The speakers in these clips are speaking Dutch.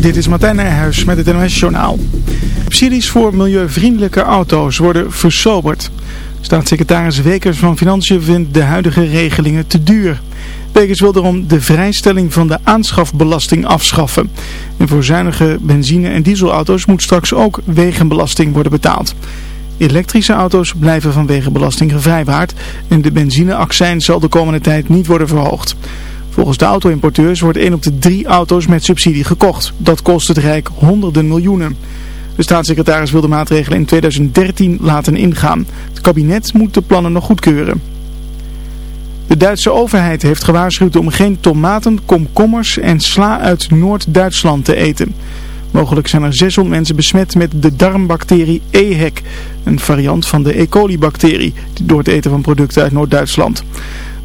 Dit is Martijn Nijhuis met het NOS Journaal. Subsidies voor milieuvriendelijke auto's worden versoberd. Staatssecretaris Wekers van Financiën vindt de huidige regelingen te duur. Wekers wil daarom de vrijstelling van de aanschafbelasting afschaffen. En voor zuinige benzine- en dieselauto's moet straks ook wegenbelasting worden betaald. Elektrische auto's blijven van wegenbelasting gevrijwaard en de benzineaccijns zal de komende tijd niet worden verhoogd. Volgens de auto-importeurs wordt 1 op de 3 auto's met subsidie gekocht. Dat kost het Rijk honderden miljoenen. De staatssecretaris wil de maatregelen in 2013 laten ingaan. Het kabinet moet de plannen nog goedkeuren. De Duitse overheid heeft gewaarschuwd om geen tomaten, komkommers en sla uit Noord-Duitsland te eten. Mogelijk zijn er 600 mensen besmet met de darmbacterie EHEC, een variant van de E. coli-bacterie, door het eten van producten uit Noord-Duitsland.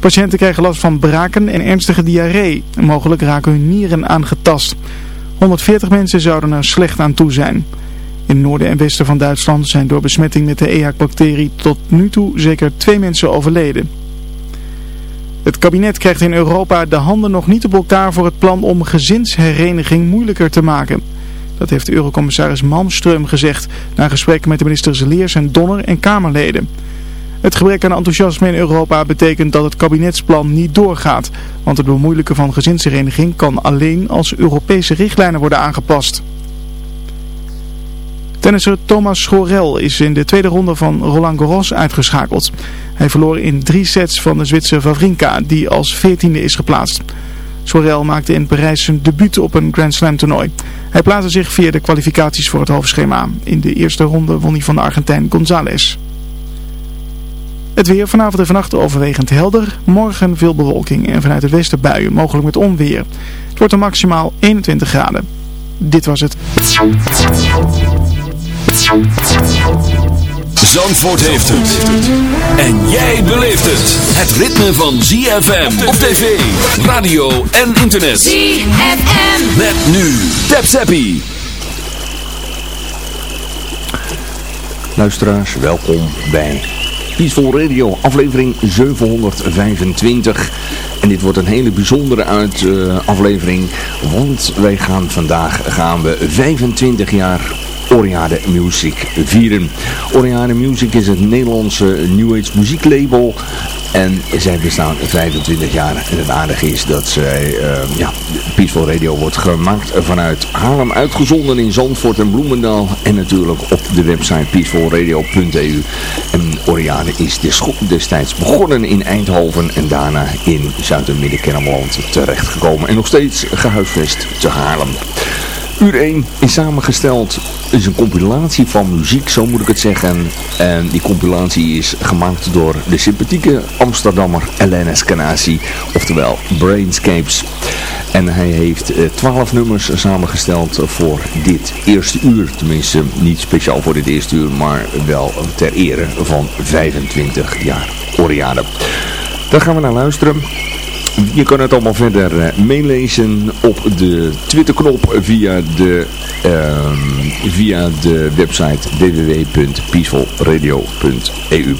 Patiënten krijgen last van braken en ernstige diarree. Mogelijk raken hun nieren aangetast. 140 mensen zouden er slecht aan toe zijn. In het noorden en westen van Duitsland zijn door besmetting met de EHEC-bacterie tot nu toe zeker twee mensen overleden. Het kabinet krijgt in Europa de handen nog niet op elkaar voor het plan om gezinshereniging moeilijker te maken. Dat heeft Eurocommissaris Malmström gezegd na gesprekken met de ministers Leers en Donner en Kamerleden. Het gebrek aan enthousiasme in Europa betekent dat het kabinetsplan niet doorgaat. Want het bemoeilijken van gezinshereniging kan alleen als Europese richtlijnen worden aangepast. Tennisser Thomas Schorel is in de tweede ronde van Roland Garros uitgeschakeld. Hij verloor in drie sets van de Zwitser Wawrinka, die als veertiende is geplaatst. Schorel maakte in Parijs zijn debuut op een Grand Slam toernooi. Hij plaatste zich via de kwalificaties voor het hoofdschema. In de eerste ronde won hij van de Argentijn González. Het weer vanavond en vannacht overwegend helder. Morgen veel bewolking en vanuit het westen buien, mogelijk met onweer. Het wordt er maximaal 21 graden. Dit was het. Zandvoort heeft het. En jij beleeft het. Het ritme van ZFM op tv, radio en internet. ZFM. Met nu. Tap Zappie. Luisteraars, welkom bij Peaceful Radio, aflevering 725. En dit wordt een hele bijzondere uit, uh, aflevering, want wij gaan vandaag gaan we 25 jaar Oriade Music vieren. Oriade Music is het Nederlandse New Age muzieklabel. En zij bestaan 25 jaar. En het aardige is dat zij, uh, ja, Peaceful Radio wordt gemaakt vanuit Haarlem, uitgezonden in Zandvoort en Bloemendaal. En natuurlijk op de website peacefulradio.eu. En Oriade is destijds begonnen in Eindhoven en daarna in Zuid- en Midden-Kennemerland terechtgekomen. En nog steeds gehuisvest te Haarlem. Uur 1 is samengesteld, is een compilatie van muziek, zo moet ik het zeggen. En die compilatie is gemaakt door de sympathieke Amsterdammer Elena Scanasi, oftewel Brainscapes. En hij heeft 12 nummers samengesteld voor dit eerste uur. Tenminste, niet speciaal voor dit eerste uur, maar wel ter ere van 25 jaar Oriade. Daar gaan we naar luisteren. Je kan het allemaal verder meelezen op de Twitterknop via de, uh, via de website www.peacefulradio.eu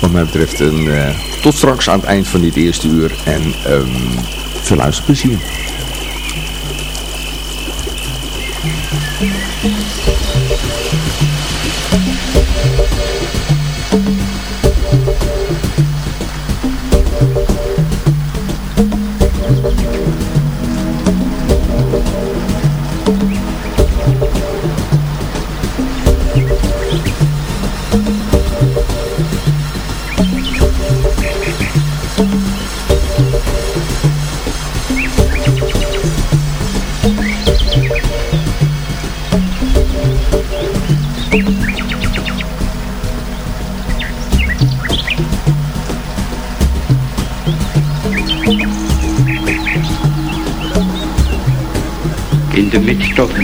Wat mij betreft een, uh, tot straks aan het eind van dit eerste uur en um, veel luisterplezier. In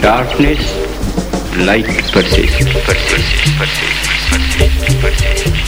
darkness, light persists, persists, persists, persists, persists,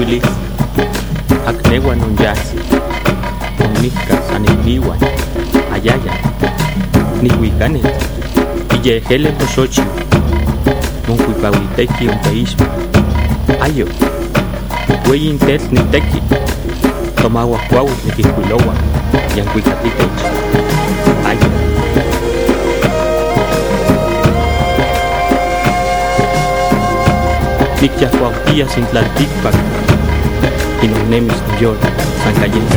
Niquilis, Acnewa non yas, Oniscas anemiwan, Ayaya, Nihuicanes, Iyehele Posochi, Moncuipauiteki Onteisma, Ayo, Hueyintel Niteki, Tomahuacuau Niquicuilowa, Yancuicatitech, Ayo. Nicyahuautia sin Y los nemes New York, San Cayeta,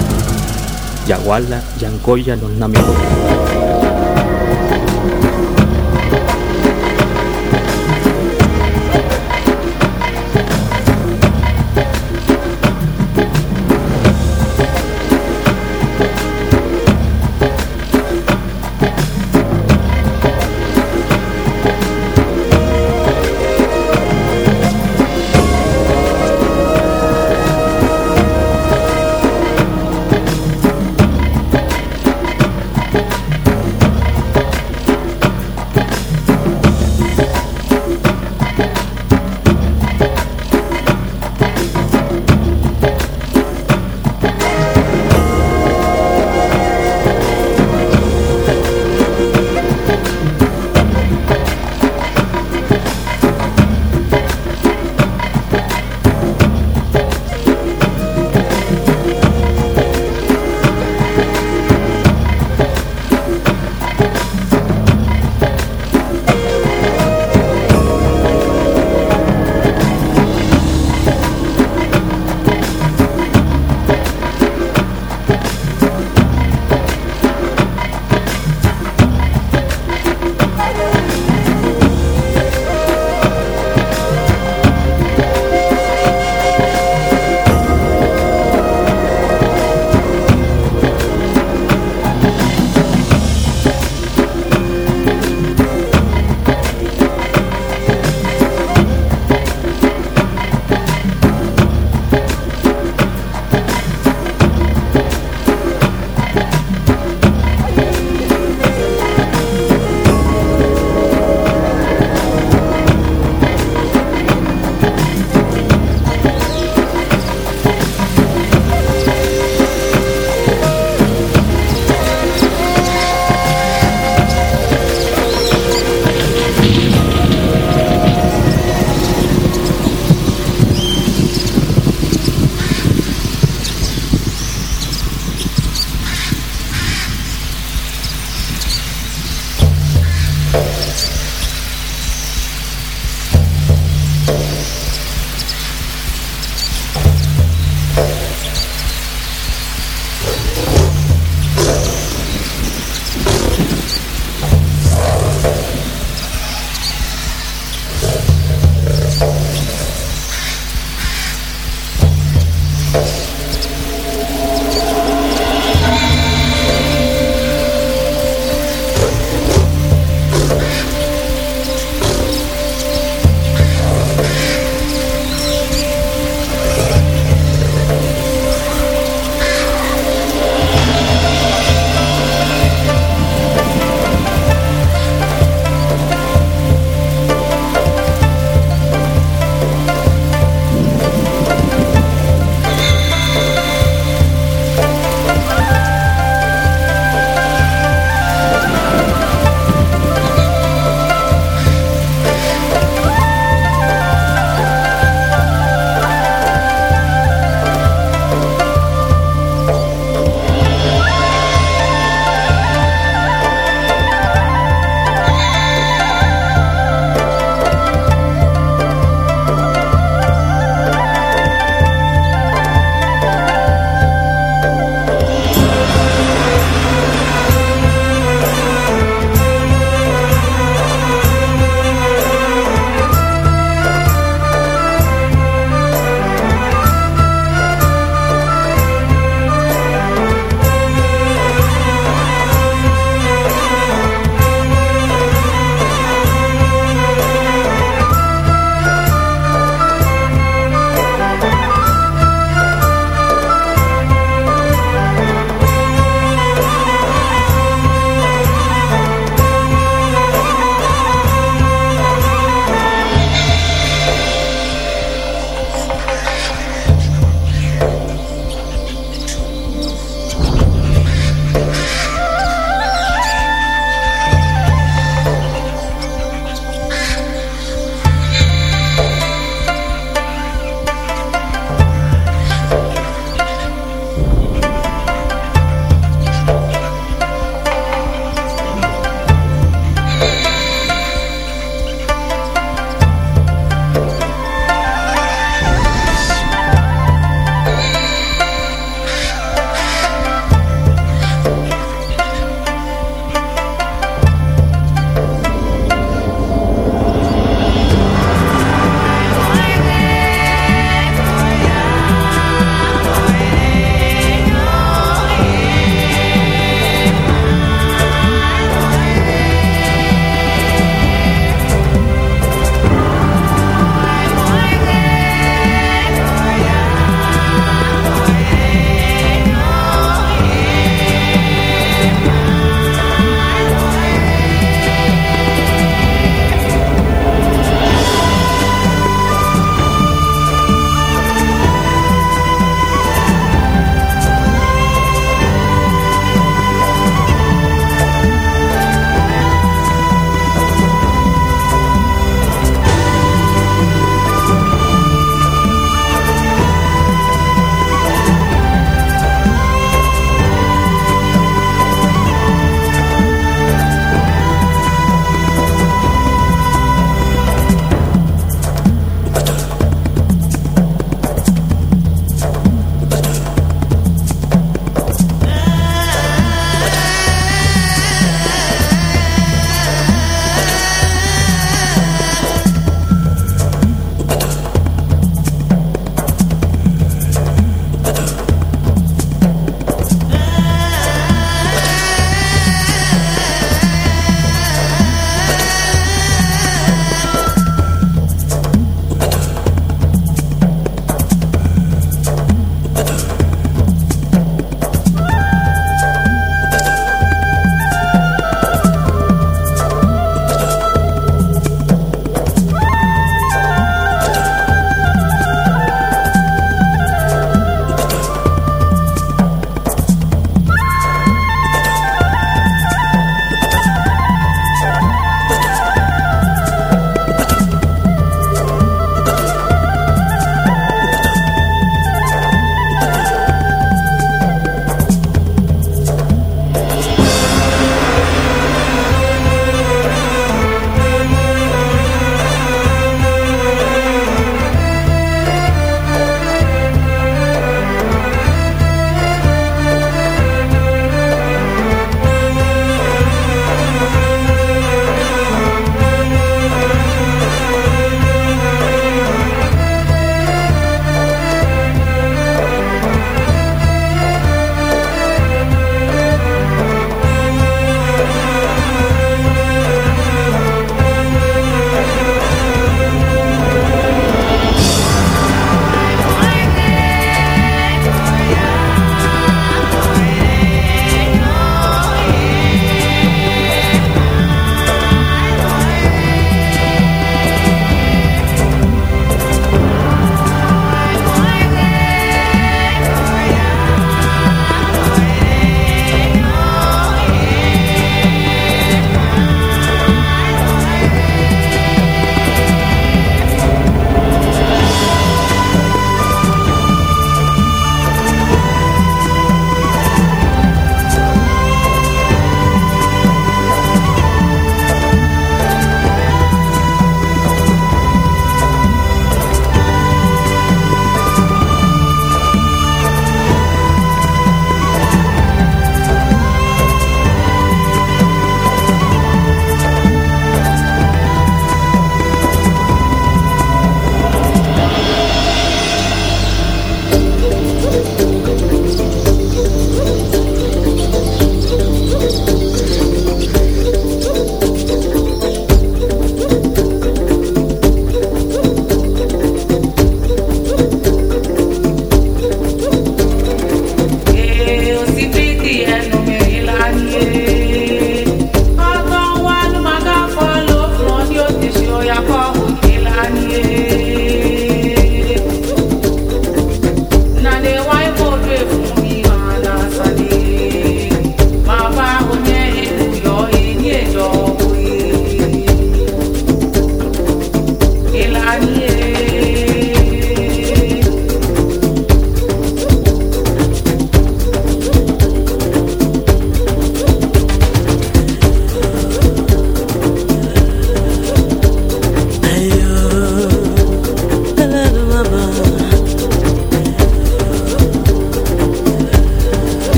Yaguala, Yancoya, los Namibos.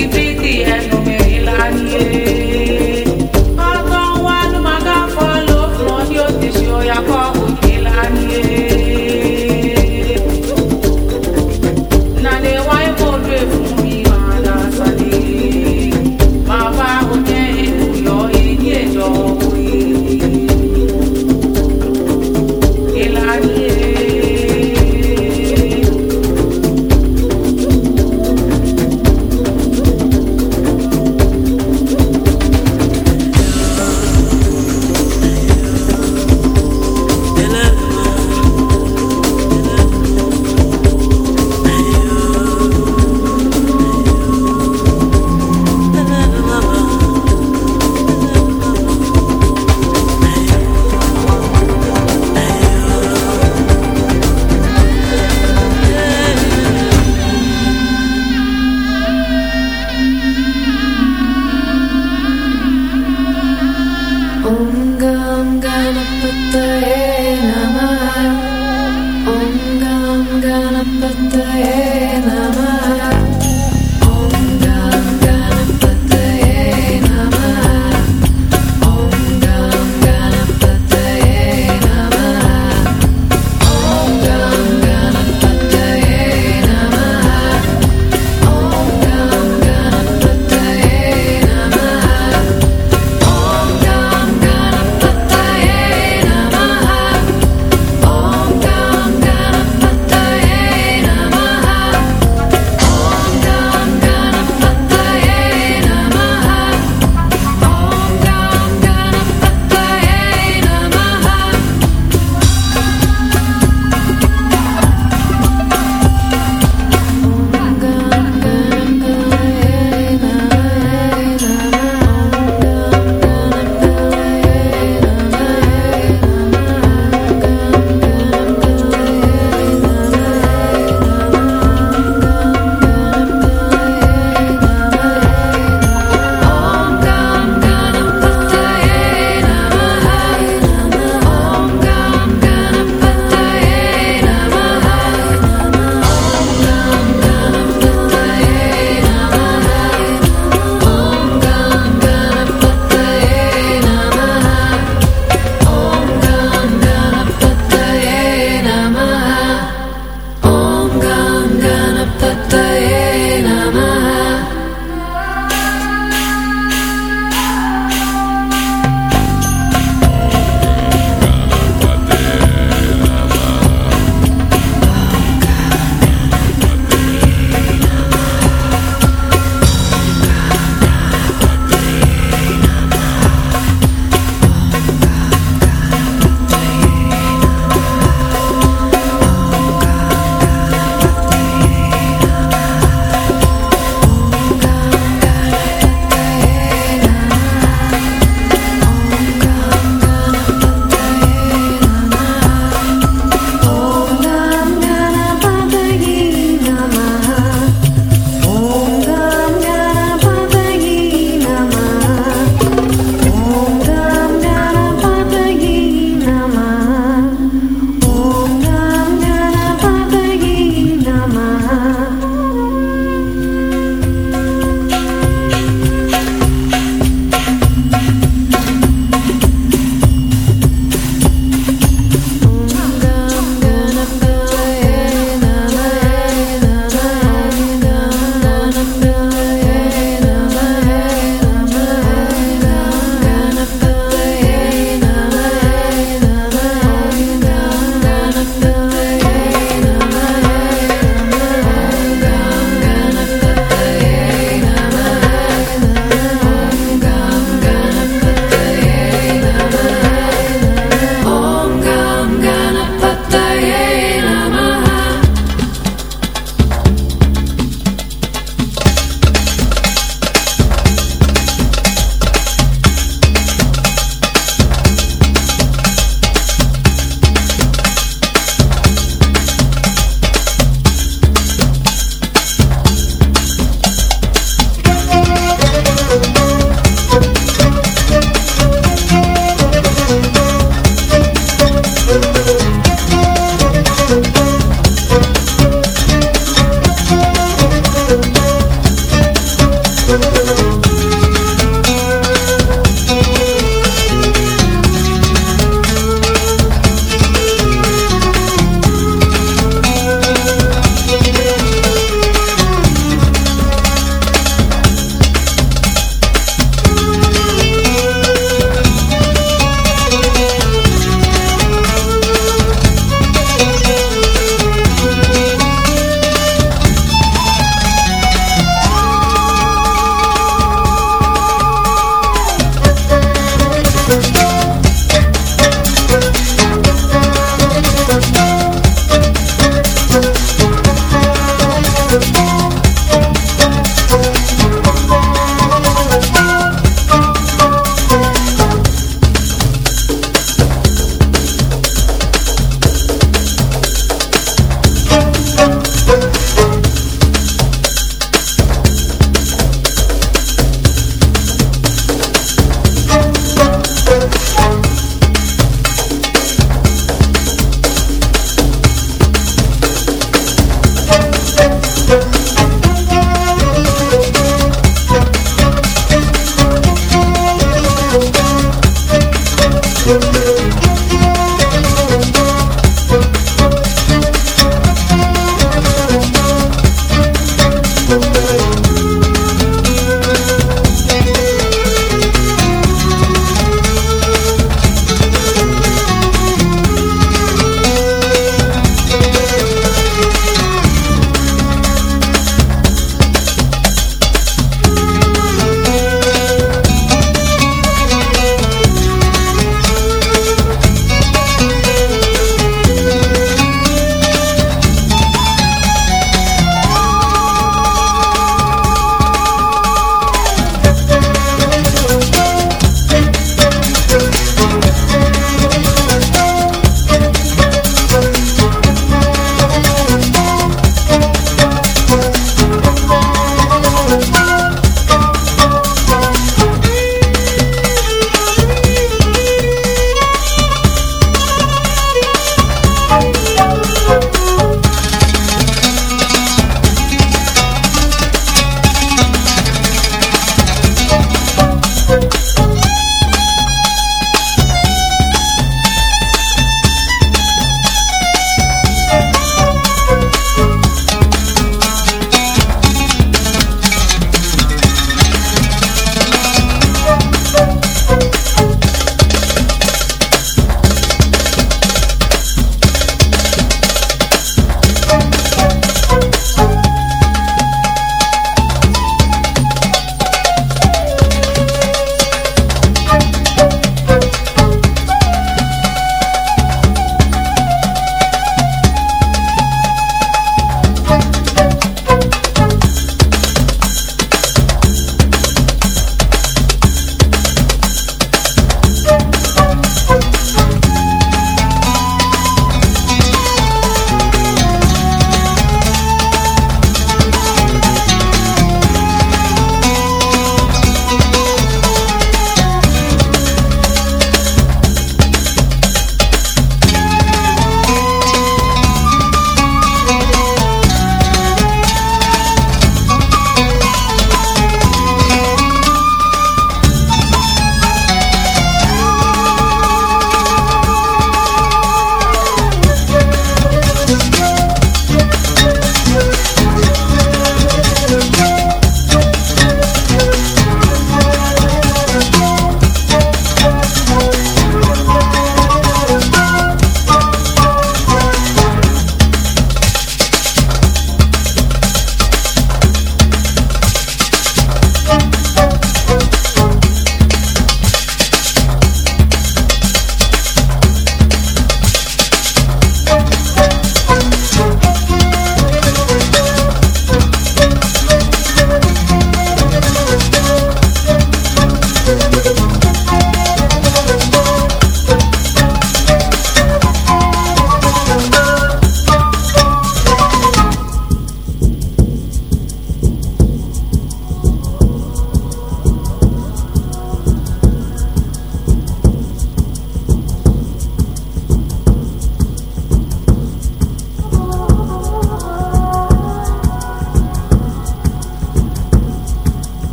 piti piti, en no me vi.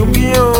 champion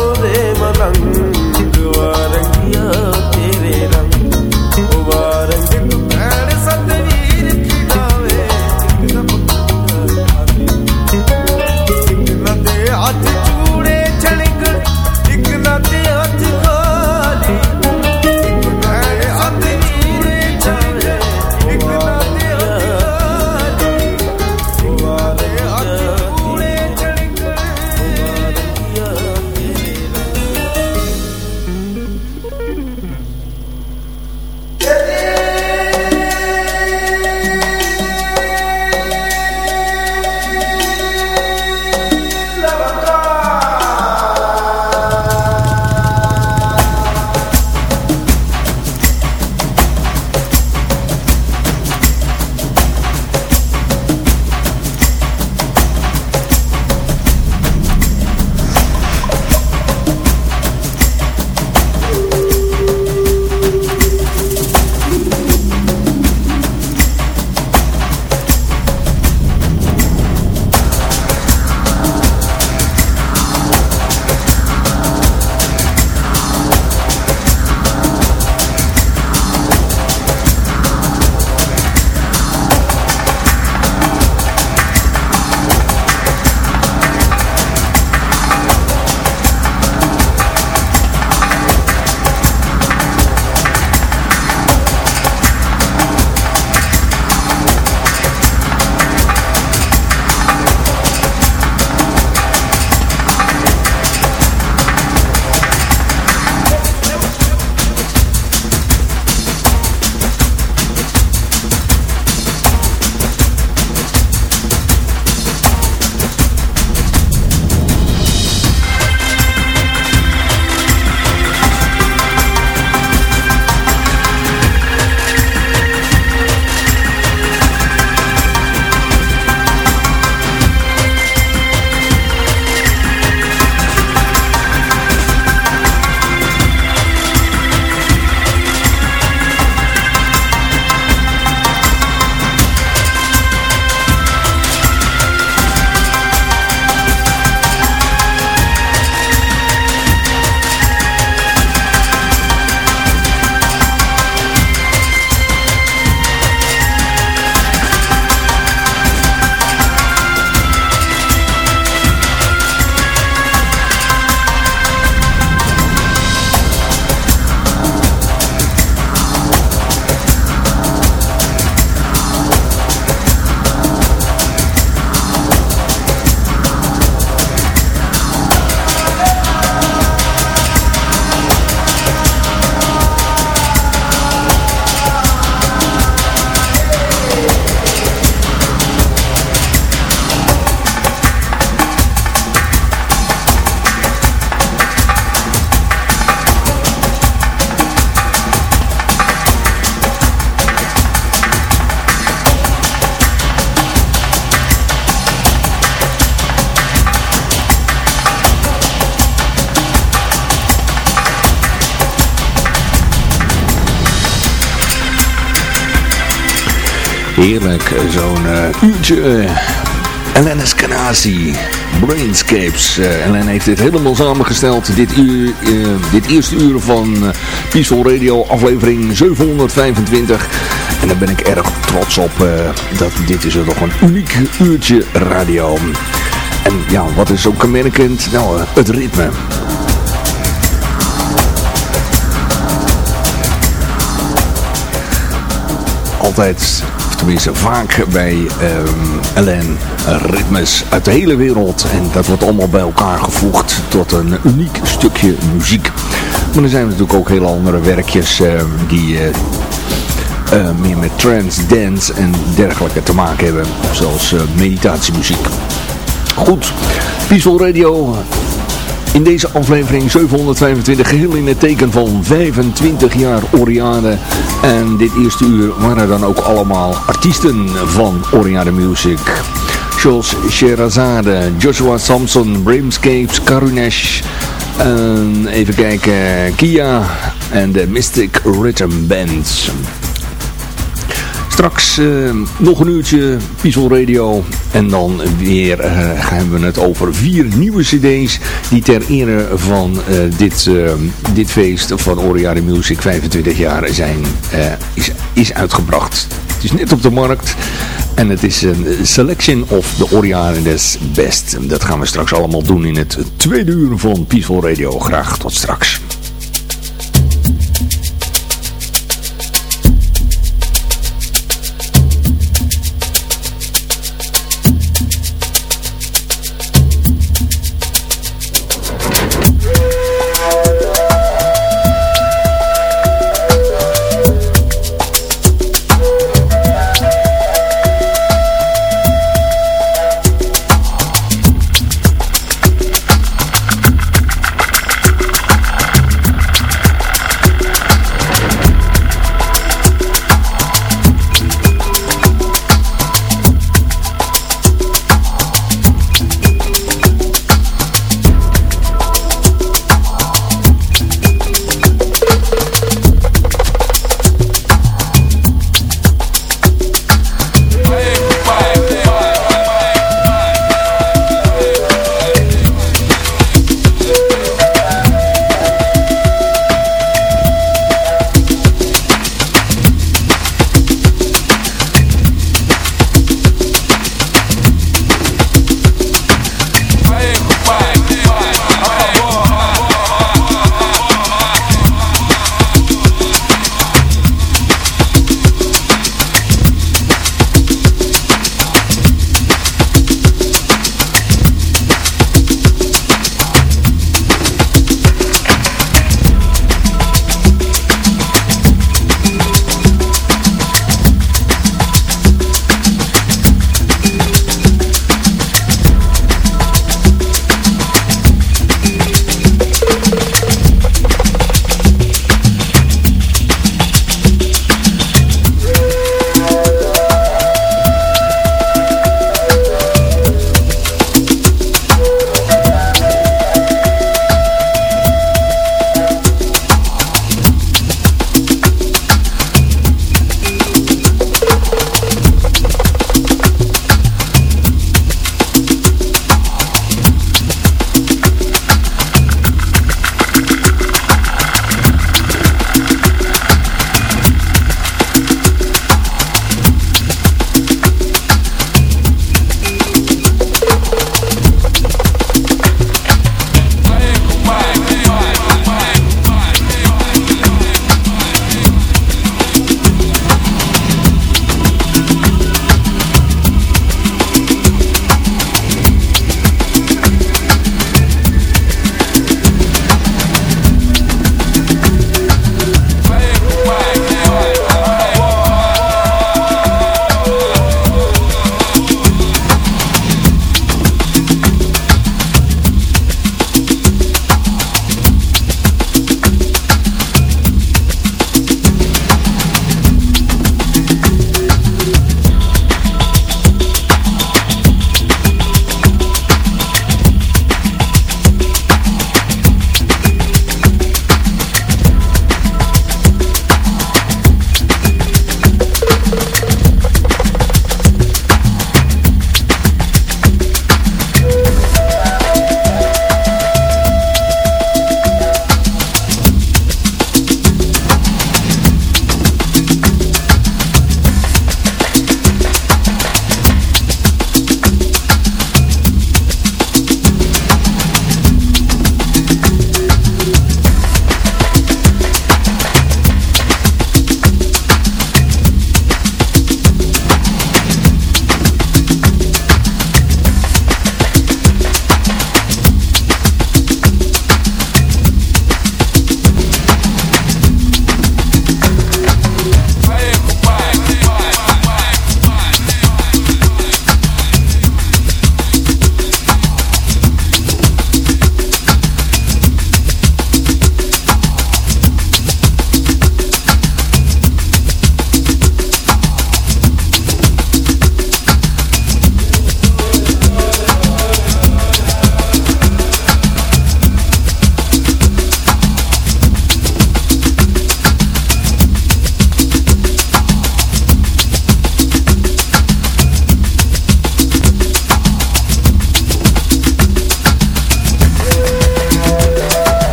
Heerlijk, zo'n uh, uurtje. Uh, Elena Scanasi, Brainscapes. Uh, Ellen heeft dit helemaal samengesteld. Dit, uur, dit eerste uur van Peaceful Radio, aflevering 725. En daar ben ik erg trots op. dat dit is nog een uniek uurtje radio. En ja, wat is ook kenmerkend? Nou, het ritme. altijd, tenminste vaak bij um, Ellen, ritmes uit de hele wereld. En dat wordt allemaal bij elkaar gevoegd tot een uniek stukje muziek. Maar er zijn natuurlijk ook hele andere werkjes uh, die... Uh, uh, meer met trance, dance en dergelijke te maken hebben. Zoals meditatiemuziek. Goed, Peaceful Radio in deze aflevering 725 geheel in het teken van 25 jaar Oriade. En dit eerste uur waren dan ook allemaal artiesten van Oriade Music. Zoals Sherazade, Joshua Samson, Brimscapes, Karunesh. En even kijken, Kia en de Mystic Rhythm Band. Straks uh, nog een uurtje Peaceful Radio. En dan weer uh, hebben we het over vier nieuwe cd's die ter ere van uh, dit, dit feest van Oriade Music 25 jaar zijn, is, is uitgebracht. Het is net op de markt. En het is een selection of the Oriades Best. Dat gaan we straks allemaal doen in het tweede uur van Peaceful Radio. Graag tot straks.